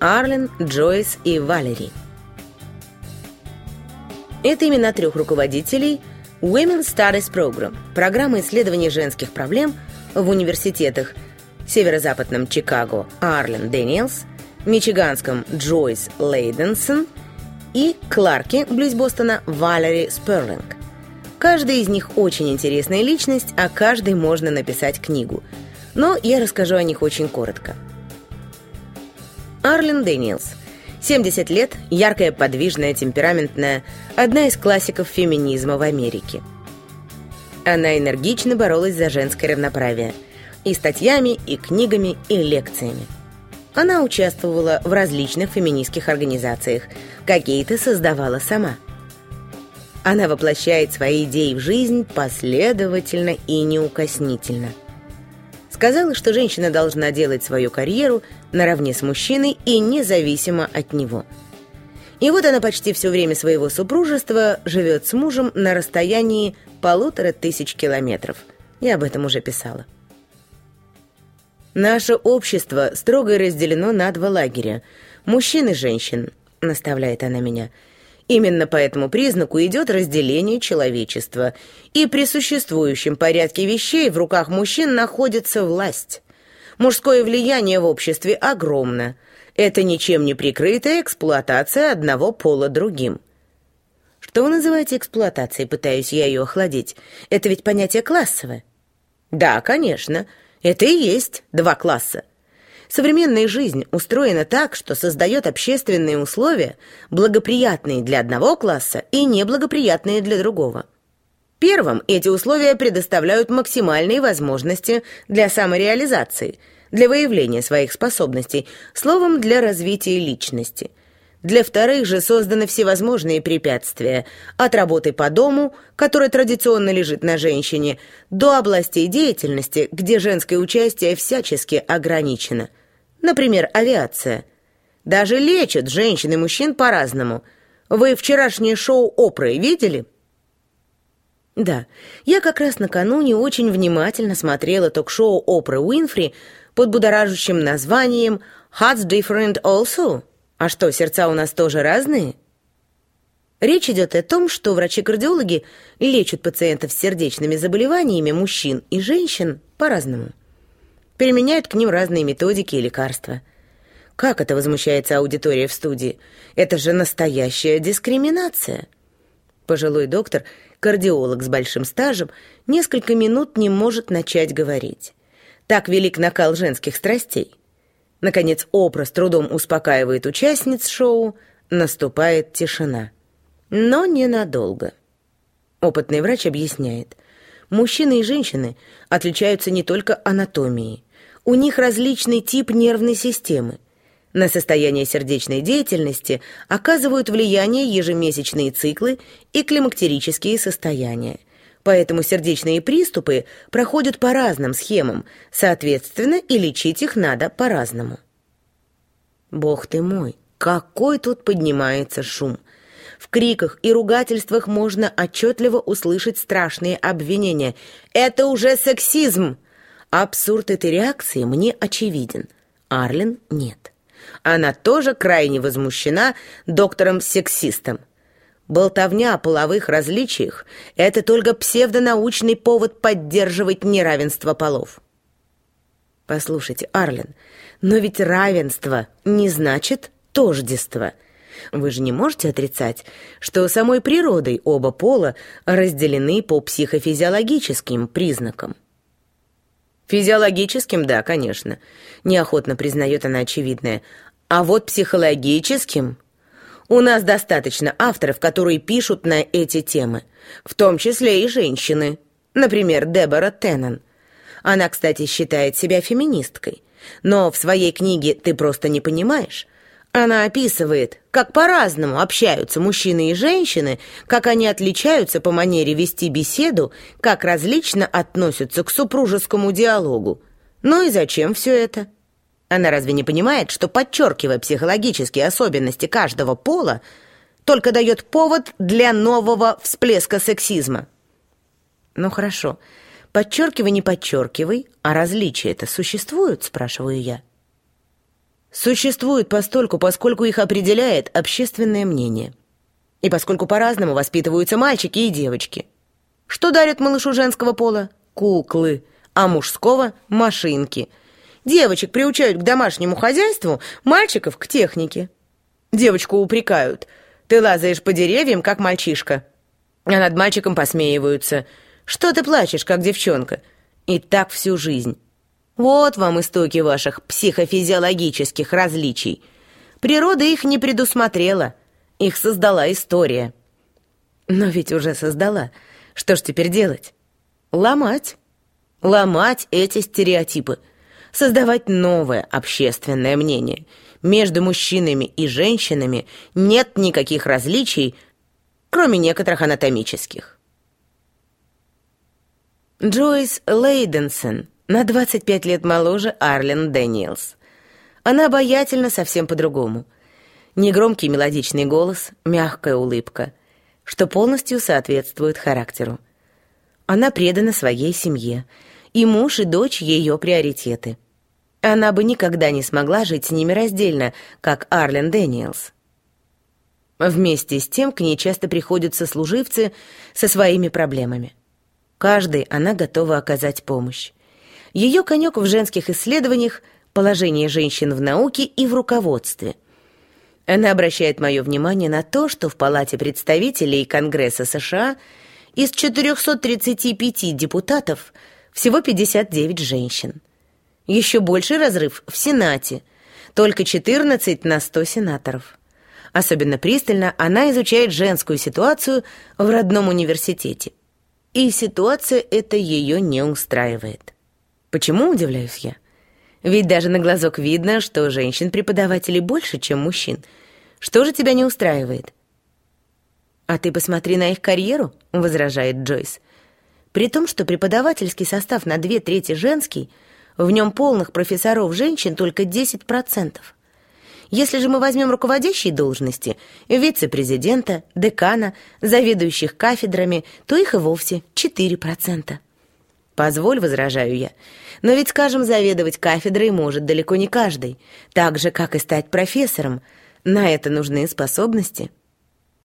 Арлен, Джойс и Валери. Это имена трех руководителей Women Studies Program, программы исследования женских проблем в университетах северо-западном Чикаго Арлен Дэниелс, мичиганском Джойс Лейденсон и Кларке, близ Бостона, Валери Сперлинг. Каждый из них очень интересная личность, о каждой можно написать книгу. Но я расскажу о них очень коротко. Арлен Дэниелс. 70 лет, яркая, подвижная, темпераментная, одна из классиков феминизма в Америке. Она энергично боролась за женское равноправие. И статьями, и книгами, и лекциями. Она участвовала в различных феминистских организациях, какие-то создавала сама – она воплощает свои идеи в жизнь последовательно и неукоснительно. Сказала, что женщина должна делать свою карьеру наравне с мужчиной и независимо от него. И вот она почти все время своего супружества живет с мужем на расстоянии полутора тысяч километров. Я об этом уже писала. Наше общество строго разделено на два лагеря – мужчин и женщин, наставляет она меня – Именно по этому признаку идет разделение человечества. И при существующем порядке вещей в руках мужчин находится власть. Мужское влияние в обществе огромно. Это ничем не прикрытая эксплуатация одного пола другим. Что вы называете эксплуатацией, пытаюсь я ее охладить? Это ведь понятие классовое. Да, конечно. Это и есть два класса. Современная жизнь устроена так, что создает общественные условия, благоприятные для одного класса и неблагоприятные для другого. Первым эти условия предоставляют максимальные возможности для самореализации, для выявления своих способностей, словом, для развития личности. Для вторых же созданы всевозможные препятствия, от работы по дому, которая традиционно лежит на женщине, до областей деятельности, где женское участие всячески ограничено – Например, авиация. Даже лечат женщин и мужчин по-разному. Вы вчерашнее шоу Опры видели? Да, я как раз накануне очень внимательно смотрела ток-шоу Опры Уинфри под будоражащим названием «Hearts Different Also». А что, сердца у нас тоже разные? Речь идет о том, что врачи-кардиологи лечат пациентов с сердечными заболеваниями мужчин и женщин по-разному применяют к ним разные методики и лекарства. Как это возмущается аудитория в студии? Это же настоящая дискриминация. Пожилой доктор, кардиолог с большим стажем, несколько минут не может начать говорить. Так велик накал женских страстей. Наконец, Опра с трудом успокаивает участниц шоу, наступает тишина. Но ненадолго. Опытный врач объясняет, мужчины и женщины отличаются не только анатомией, у них различный тип нервной системы. На состояние сердечной деятельности оказывают влияние ежемесячные циклы и климактерические состояния. Поэтому сердечные приступы проходят по разным схемам, соответственно, и лечить их надо по-разному. Бог ты мой, какой тут поднимается шум! В криках и ругательствах можно отчетливо услышать страшные обвинения. «Это уже сексизм!» Абсурд этой реакции мне очевиден. Арлен нет. Она тоже крайне возмущена доктором-сексистом. Болтовня о половых различиях – это только псевдонаучный повод поддерживать неравенство полов. Послушайте, Арлен, но ведь равенство не значит тождество. Вы же не можете отрицать, что самой природой оба пола разделены по психофизиологическим признакам. Физиологическим, да, конечно. Неохотно признает она очевидное. А вот психологическим... У нас достаточно авторов, которые пишут на эти темы. В том числе и женщины. Например, Дебора Теннон. Она, кстати, считает себя феминисткой. Но в своей книге «Ты просто не понимаешь» Она описывает, как по-разному общаются мужчины и женщины, как они отличаются по манере вести беседу, как различно относятся к супружескому диалогу. Ну и зачем все это? Она разве не понимает, что, подчеркивая психологические особенности каждого пола, только дает повод для нового всплеска сексизма? Ну хорошо, подчеркивай, не подчеркивай, а различия-то существуют, спрашиваю я. Существуют постольку, поскольку их определяет общественное мнение. И поскольку по-разному воспитываются мальчики и девочки. Что дарят малышу женского пола? Куклы. А мужского — машинки. Девочек приучают к домашнему хозяйству, мальчиков — к технике. Девочку упрекают. Ты лазаешь по деревьям, как мальчишка. А над мальчиком посмеиваются. Что ты плачешь, как девчонка? И так всю жизнь. Вот вам истоки ваших психофизиологических различий. Природа их не предусмотрела. Их создала история. Но ведь уже создала. Что ж теперь делать? Ломать. Ломать эти стереотипы. Создавать новое общественное мнение. Между мужчинами и женщинами нет никаких различий, кроме некоторых анатомических. Джойс Лейденсон на 25 лет моложе Арлен Дэниелс. Она обаятельна совсем по-другому. Негромкий мелодичный голос, мягкая улыбка, что полностью соответствует характеру. Она предана своей семье, и муж и дочь ее приоритеты. Она бы никогда не смогла жить с ними раздельно, как Арлен Дэниелс. Вместе с тем к ней часто приходят сослуживцы со своими проблемами. Каждой она готова оказать помощь. Ее конек в женских исследованиях — положение женщин в науке и в руководстве. Она обращает мое внимание на то, что в Палате представителей Конгресса США из 435 депутатов всего 59 женщин. Еще больший разрыв в Сенате, только 14 на 100 сенаторов. Особенно пристально она изучает женскую ситуацию в родном университете. И ситуация эта ее не устраивает. Почему, удивляюсь я? Ведь даже на глазок видно, что женщин-преподавателей больше, чем мужчин. Что же тебя не устраивает? «А ты посмотри на их карьеру», — возражает Джойс. «При том, что преподавательский состав на две трети женский, в нем полных профессоров женщин только 10%. Если же мы возьмем руководящие должности, вице-президента, декана, заведующих кафедрами, то их и вовсе 4%. Позволь, возражаю я. Но ведь, скажем, заведовать кафедрой может далеко не каждый, так же, как и стать профессором. На это нужны способности.